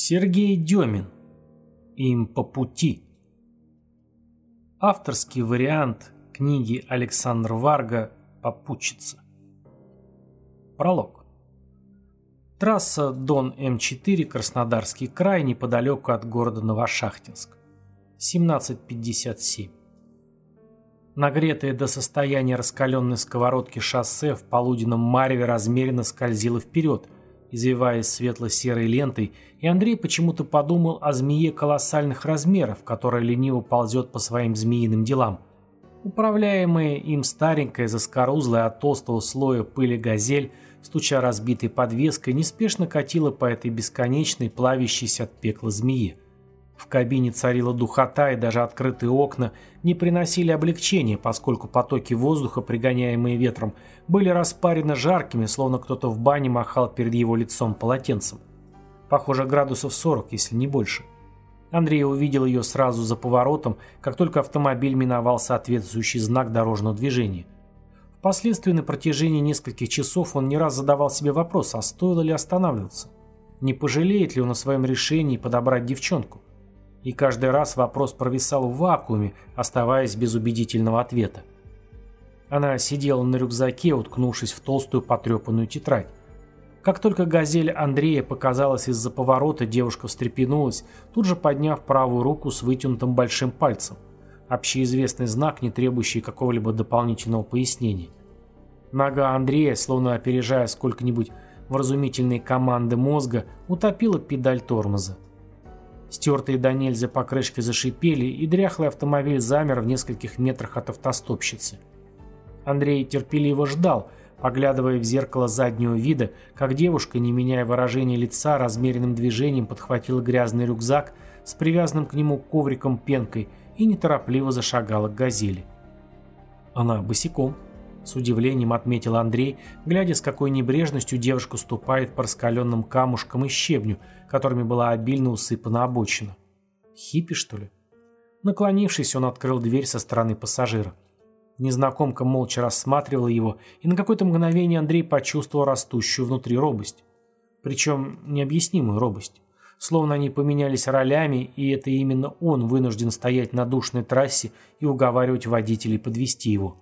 Сергей Демин. Им по пути. Авторский вариант книги Александр Варга «Попутчица». Пролог. Трасса Дон-М4, Краснодарский край, неподалеку от города Новошахтинск. 17.57. Нагретое до состояния раскаленной сковородки шоссе в полуденном мареве размеренно скользило вперед, извиваясь светло-серой лентой, и Андрей почему-то подумал о змее колоссальных размеров, которая лениво ползет по своим змеиным делам. Управляемая им старенькая, заскорузлая от толстого слоя пыли газель, стуча разбитой подвеской, неспешно катила по этой бесконечной, плавящейся от пекла змеи. В кабине царила духота, и даже открытые окна не приносили облегчения, поскольку потоки воздуха, пригоняемые ветром, были распарены жаркими, словно кто-то в бане махал перед его лицом полотенцем. Похоже, градусов 40, если не больше. Андрей увидел ее сразу за поворотом, как только автомобиль миновал соответствующий знак дорожного движения. Впоследствии на протяжении нескольких часов он не раз задавал себе вопрос, а стоило ли останавливаться. Не пожалеет ли он о своем решении подобрать девчонку? И каждый раз вопрос провисал в вакууме, оставаясь без убедительного ответа. Она сидела на рюкзаке, уткнувшись в толстую потрепанную тетрадь. Как только газель Андрея показалась из-за поворота, девушка встрепенулась, тут же подняв правую руку с вытянутым большим пальцем. Общеизвестный знак, не требующий какого-либо дополнительного пояснения. Нога Андрея, словно опережая сколько-нибудь вразумительные команды мозга, утопила педаль тормоза. Стертые до нельзя покрышки зашипели, и дряхлый автомобиль замер в нескольких метрах от автостопщицы. Андрей терпеливо ждал, поглядывая в зеркало заднего вида, как девушка, не меняя выражения лица, размеренным движением подхватила грязный рюкзак с привязанным к нему ковриком-пенкой и неторопливо зашагала к газели. Она босиком, с удивлением отметил Андрей, глядя, с какой небрежностью девушка ступает по раскаленным камушкам и щебню, которыми была обильно усыпана обочина. Хиппи, что ли? Наклонившись, он открыл дверь со стороны пассажира. Незнакомка молча рассматривала его, и на какое-то мгновение Андрей почувствовал растущую внутри робость. Причем необъяснимую робость. Словно они поменялись ролями, и это именно он вынужден стоять на душной трассе и уговаривать водителей подвести его.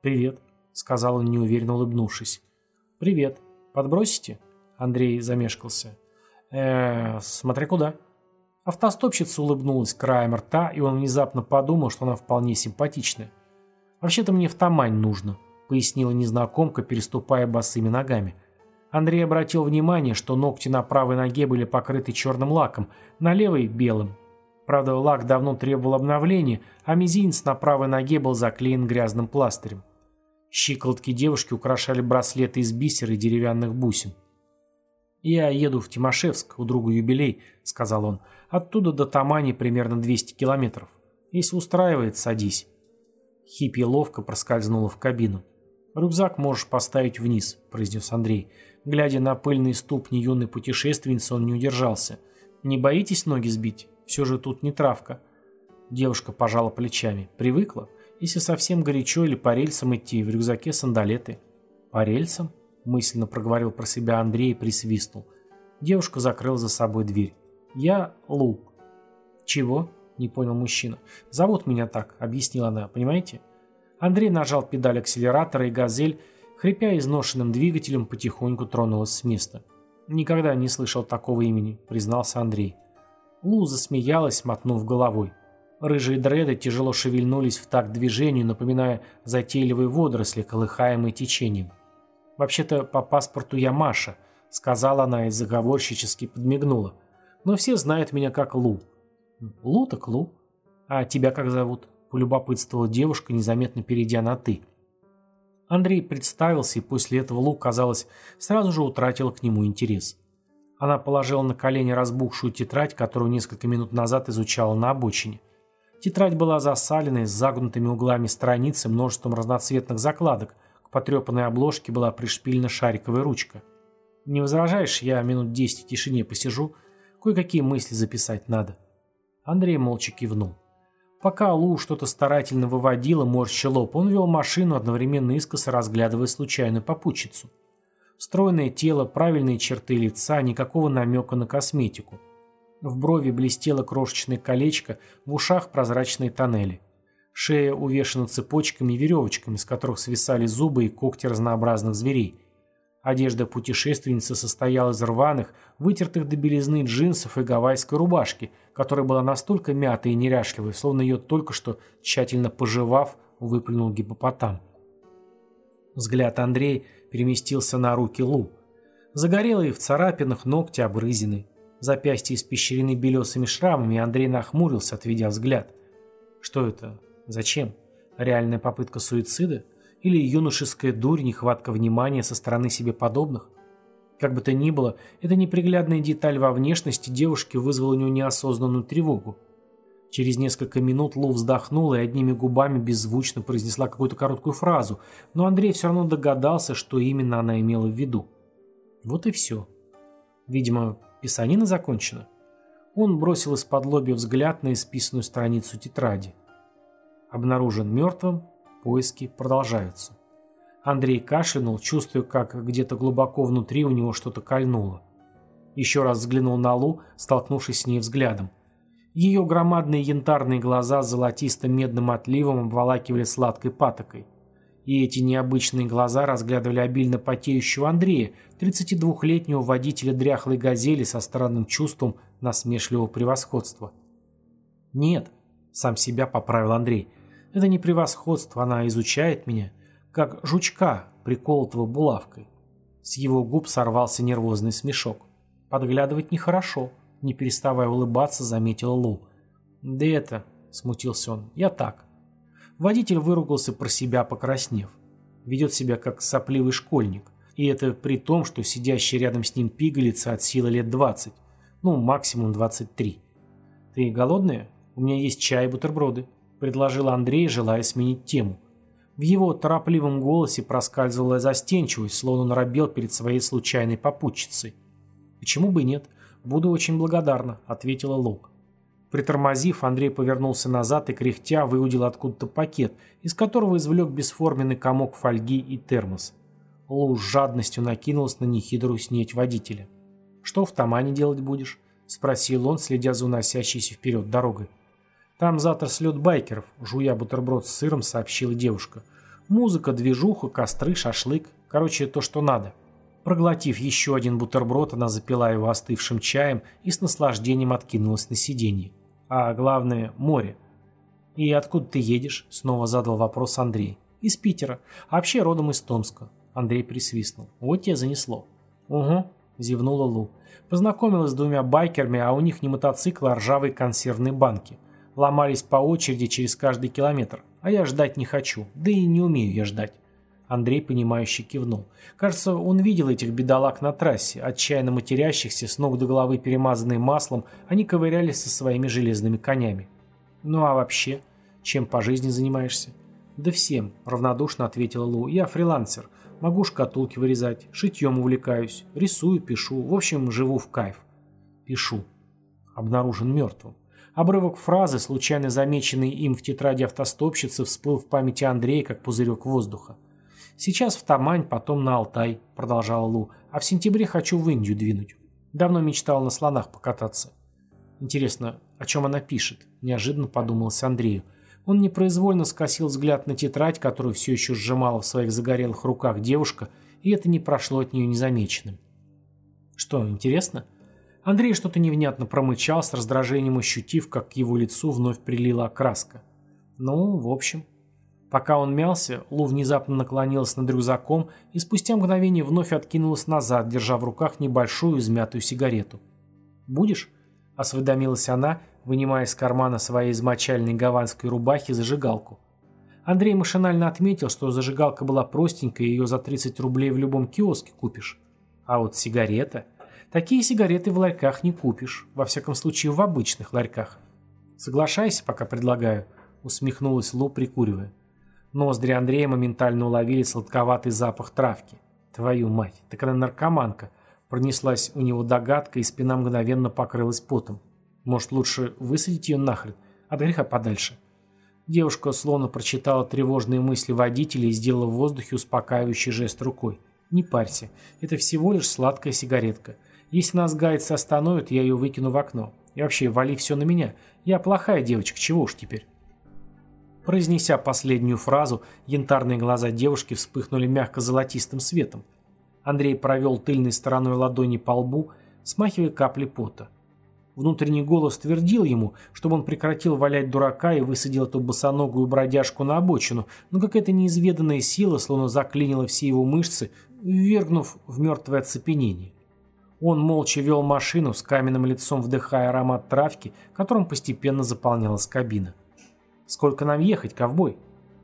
«Привет», — сказал он, неуверенно улыбнувшись. «Привет. Подбросите?» Андрей замешкался. э смотря куда». Автостопщица улыбнулась краем рта, и он внезапно подумал, что она вполне симпатичная. «Вообще-то мне в Тамань нужно», — пояснила незнакомка, переступая босыми ногами. Андрей обратил внимание, что ногти на правой ноге были покрыты черным лаком, на левой — белым. Правда, лак давно требовал обновления, а мизинец на правой ноге был заклеен грязным пластырем. Щиколотки девушки украшали браслеты из бисера и деревянных бусин. «Я еду в Тимошевск, у друга юбилей», — сказал он. «Оттуда до Тамани примерно 200 километров. Если устраивает, садись». Хиппи ловко проскользнула в кабину. «Рюкзак можешь поставить вниз», — произнес Андрей. Глядя на пыльные ступни юной путешественницы, он не удержался. «Не боитесь ноги сбить? Все же тут не травка». Девушка пожала плечами. «Привыкла? Если совсем горячо или по рельсам идти, в рюкзаке сандалеты». «По рельсам?» — мысленно проговорил про себя Андрей и присвистнул. Девушка закрыла за собой дверь. «Я Лу». «Чего?» — не понял мужчина. «Зовут меня так», — объяснила она, понимаете? Андрей нажал педаль акселератора, и «Газель», хрипя изношенным двигателем, потихоньку тронулась с места. «Никогда не слышал такого имени», — признался Андрей. Лу засмеялась, мотнув головой. Рыжие дреды тяжело шевельнулись в такт движению, напоминая затейливые водоросли, колыхаемые течением. «Вообще-то по паспорту я Маша», — сказала она и заговорщически подмигнула. «Но все знают меня как Лу». «Лу так Лу. А тебя как зовут?» — полюбопытствовала девушка, незаметно перейдя на «ты». Андрей представился, и после этого Лу, казалось, сразу же утратила к нему интерес. Она положила на колени разбухшую тетрадь, которую несколько минут назад изучала на обочине. Тетрадь была засаленной, с загнутыми углами страниц и множеством разноцветных закладок. К потрепанной обложке была пришпильна шариковая ручка. «Не возражаешь, я минут десять в тишине посижу? Кое-какие мысли записать надо». Андрей молча кивнул. Пока Лу что-то старательно выводила, морща лоб, он вел машину, одновременно искоса разглядывая случайную попутчицу. Стройное тело, правильные черты лица, никакого намека на косметику. В брови блестело крошечное колечко, в ушах прозрачные тоннели. Шея увешана цепочками и веревочками, с которых свисали зубы и когти разнообразных зверей. Одежда путешественницы состояла из рваных, вытертых до белизны джинсов и гавайской рубашки, которая была настолько мятой и неряшливой, словно ее только что, тщательно пожевав, выплюнул гипопотам. Взгляд Андрея переместился на руки Лу. Загорелые в царапинах ногти обрызены. Запястья испещрены белесыми шрамами, и Андрей нахмурился, отведя взгляд. Что это? Зачем? Реальная попытка суицида? Или юношеская дурь, нехватка внимания со стороны себе подобных? Как бы то ни было, эта неприглядная деталь во внешности девушки вызвала у него неосознанную тревогу. Через несколько минут Лу вздохнула и одними губами беззвучно произнесла какую-то короткую фразу, но Андрей все равно догадался, что именно она имела в виду. Вот и все. Видимо, Писанина закончена. Он бросил из-под лобья взгляд на исписанную страницу тетради. Обнаружен мертвым, поиски продолжаются. Андрей кашлянул, чувствуя, как где-то глубоко внутри у него что-то кольнуло. Еще раз взглянул на Лу, столкнувшись с ней взглядом. Ее громадные янтарные глаза с золотистым медным отливом обволакивали сладкой патокой и эти необычные глаза разглядывали обильно потеющего Андрея, 32-летнего водителя дряхлой «Газели» со странным чувством насмешливого превосходства. «Нет», — сам себя поправил Андрей, — «это не превосходство, она изучает меня, как жучка, приколотого булавкой». С его губ сорвался нервозный смешок. «Подглядывать нехорошо», — не переставая улыбаться, заметила Лу. «Да это», — смутился он, — «я так». Водитель выругался про себя, покраснев. Ведет себя как сопливый школьник. И это при том, что сидящий рядом с ним пигалица от силы лет 20. Ну, максимум 23. «Ты голодная? У меня есть чай и бутерброды», – предложил Андрей, желая сменить тему. В его торопливом голосе проскальзывала застенчивость, словно он робел перед своей случайной попутчицей. «Почему бы нет? Буду очень благодарна», – ответила Лук. Притормозив, Андрей повернулся назад и, кряхтя, выудил откуда-то пакет, из которого извлек бесформенный комок фольги и термос. Лу с жадностью накинулась на нехитрую снеть водителя. «Что в Тамане делать будешь?» – спросил он, следя за уносящейся вперед дорогой. «Там завтра слет байкеров», – жуя бутерброд с сыром, сообщила девушка. «Музыка, движуха, костры, шашлык. Короче, то, что надо». Проглотив еще один бутерброд, она запила его остывшим чаем и с наслаждением откинулась на сиденье а главное – море. «И откуда ты едешь?» – снова задал вопрос Андрей. «Из Питера. А вообще родом из Томска». Андрей присвистнул. «Вот тебе занесло». «Угу», – зевнула Лу. Познакомилась с двумя байкерами, а у них не мотоциклы, а ржавые консервные банки. Ломались по очереди через каждый километр. А я ждать не хочу. Да и не умею я ждать. Андрей, понимающе кивнул. Кажется, он видел этих бедолаг на трассе, отчаянно матерящихся, с ног до головы перемазанные маслом, они ковырялись со своими железными конями. «Ну а вообще, чем по жизни занимаешься?» «Да всем», — равнодушно ответила Лу. «Я фрилансер. Могу шкатулки вырезать, шитьем увлекаюсь, рисую, пишу. В общем, живу в кайф». «Пишу». Обнаружен мертвым. Обрывок фразы, случайно замеченный им в тетради автостопщицы, всплыл в памяти Андрея, как пузырек воздуха. Сейчас в Тамань, потом на Алтай, продолжала Лу, а в сентябре хочу в Индию двинуть. Давно мечтал на слонах покататься. Интересно, о чем она пишет? Неожиданно подумалось Андрею. Он непроизвольно скосил взгляд на тетрадь, которую все еще сжимала в своих загорелых руках девушка, и это не прошло от нее незамеченным. Что, интересно? Андрей что-то невнятно промычал, с раздражением ощутив, как к его лицу вновь прилила окраска. Ну, в общем... Пока он мялся, Лу внезапно наклонилась над рюкзаком и спустя мгновение вновь откинулась назад, держа в руках небольшую измятую сигарету. «Будешь?» – осведомилась она, вынимая из кармана своей измочальной гаванской рубахи зажигалку. Андрей машинально отметил, что зажигалка была простенькая, ее за 30 рублей в любом киоске купишь. А вот сигарета... Такие сигареты в ларьках не купишь, во всяком случае в обычных ларьках. Соглашайся, пока предлагаю, усмехнулась Лу, прикуривая. Ноздри Андрея моментально уловили сладковатый запах травки. Твою мать, так она наркоманка. Пронеслась у него догадка, и спина мгновенно покрылась потом. Может, лучше высадить ее нахрен, от греха подальше. Девушка словно прочитала тревожные мысли водителя и сделала в воздухе успокаивающий жест рукой. «Не парься, это всего лишь сладкая сигаретка. Если нас гайцы остановят, я ее выкину в окно. И вообще, вали все на меня. Я плохая девочка, чего уж теперь». Произнеся последнюю фразу, янтарные глаза девушки вспыхнули мягко-золотистым светом. Андрей провел тыльной стороной ладони по лбу, смахивая капли пота. Внутренний голос твердил ему, чтобы он прекратил валять дурака и высадил эту босоногую бродяжку на обочину, но какая-то неизведанная сила словно заклинила все его мышцы, ввергнув в мертвое оцепенение. Он молча вел машину с каменным лицом, вдыхая аромат травки, которым постепенно заполнялась кабина. «Сколько нам ехать, ковбой?»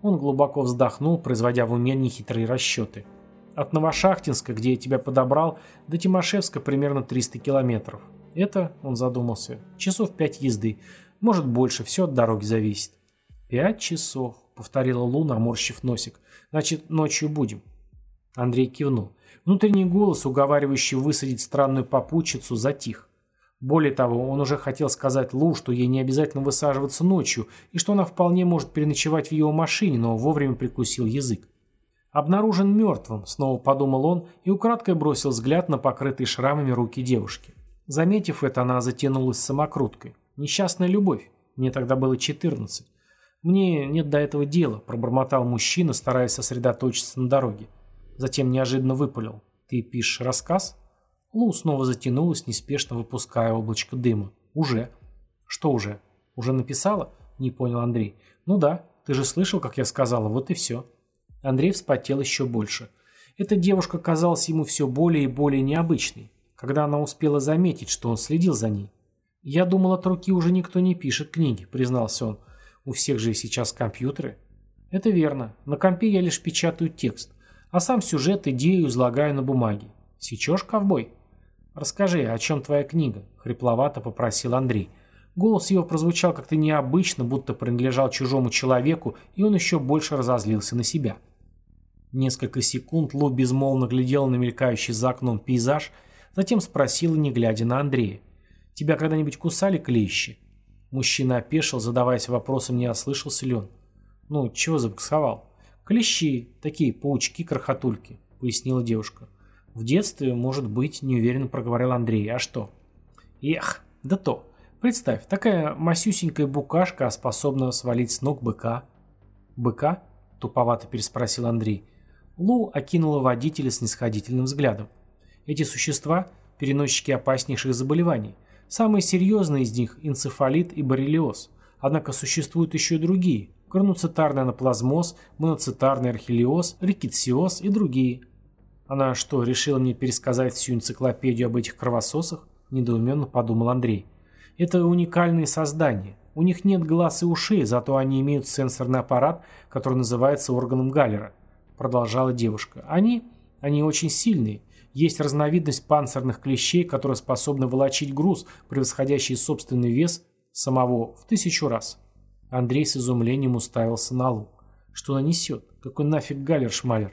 Он глубоко вздохнул, производя в уме нехитрые расчеты. «От Новошахтинска, где я тебя подобрал, до Тимошевска примерно 300 километров. Это, он задумался, часов пять езды. Может больше, все от дороги зависит». «Пять часов», — повторила Лу, наморщив носик. «Значит, ночью будем». Андрей кивнул. Внутренний голос, уговаривающий высадить странную попутчицу, затих. Более того, он уже хотел сказать Лу, что ей не обязательно высаживаться ночью, и что она вполне может переночевать в его машине, но вовремя прикусил язык. «Обнаружен мертвым», — снова подумал он и украдкой бросил взгляд на покрытые шрамами руки девушки. Заметив это, она затянулась самокруткой. «Несчастная любовь. Мне тогда было 14. Мне нет до этого дела», — пробормотал мужчина, стараясь сосредоточиться на дороге. Затем неожиданно выпалил. «Ты пишешь рассказ?» Лу снова затянулась, неспешно выпуская облачко дыма. «Уже». «Что уже? Уже написала?» Не понял Андрей. «Ну да, ты же слышал, как я сказала, вот и все». Андрей вспотел еще больше. Эта девушка казалась ему все более и более необычной, когда она успела заметить, что он следил за ней. «Я думал, от руки уже никто не пишет книги», — признался он. «У всех же сейчас компьютеры». «Это верно. На компе я лишь печатаю текст, а сам сюжет, идею излагаю на бумаге. Сечешь, ковбой?» «Расскажи, о чем твоя книга?» — хрипловато попросил Андрей. Голос его прозвучал как-то необычно, будто принадлежал чужому человеку, и он еще больше разозлился на себя. Несколько секунд Лу безмолвно глядел на мелькающий за окном пейзаж, затем спросил, не глядя на Андрея. «Тебя когда-нибудь кусали клещи?» Мужчина опешил, задаваясь вопросом, не ослышался ли он. «Ну, чего забуксовал?» «Клещи, такие паучки-крохотульки», — пояснила девушка. В детстве, может быть, неуверенно проговорил Андрей. А что? Эх, да то. Представь, такая масюсенькая букашка, способна свалить с ног быка. Быка? Туповато переспросил Андрей. Лу окинула водителя с нисходительным взглядом. Эти существа – переносчики опаснейших заболеваний. Самые серьезные из них – энцефалит и боррелиоз. Однако существуют еще и другие – граноцитарный анаплазмоз, моноцитарный архилиоз, рикетсиоз и другие – она что, решила мне пересказать всю энциклопедию об этих кровососах? Недоуменно подумал Андрей. Это уникальные создания. У них нет глаз и ушей, зато они имеют сенсорный аппарат, который называется органом Галлера. Продолжала девушка. Они, они очень сильные. Есть разновидность панцирных клещей, которые способны волочить груз, превосходящий собственный вес самого в тысячу раз. Андрей с изумлением уставился на Лу. Что она несет? Какой нафиг Галлер-шмалер?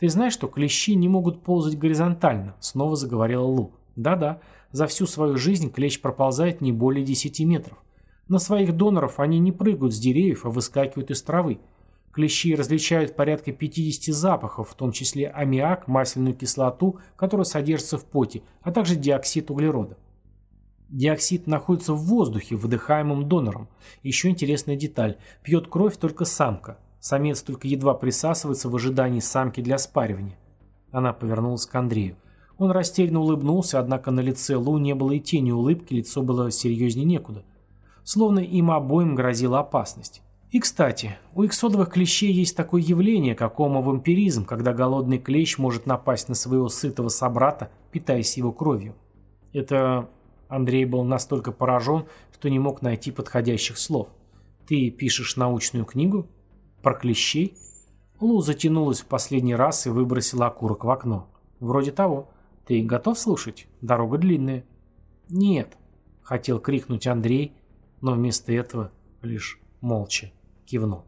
«Ты знаешь, что клещи не могут ползать горизонтально?» — снова заговорила Лу. «Да-да, за всю свою жизнь клещ проползает не более 10 метров. На своих доноров они не прыгают с деревьев, а выскакивают из травы. Клещи различают порядка 50 запахов, в том числе аммиак, масляную кислоту, которая содержится в поте, а также диоксид углерода. Диоксид находится в воздухе, выдыхаемом донором. Еще интересная деталь. Пьет кровь только самка. Самец только едва присасывается в ожидании самки для спаривания. Она повернулась к Андрею. Он растерянно улыбнулся, однако на лице Лу не было и тени улыбки, лицо было серьезнее некуда. Словно им обоим грозила опасность. И, кстати, у иксодовых клещей есть такое явление, как омовампиризм, когда голодный клещ может напасть на своего сытого собрата, питаясь его кровью. Это... Андрей был настолько поражен, что не мог найти подходящих слов. «Ты пишешь научную книгу?» Про клещей? Лу затянулась в последний раз и выбросила окурок в окно. Вроде того. Ты готов слушать? Дорога длинная. Нет, хотел крикнуть Андрей, но вместо этого лишь молча кивнул.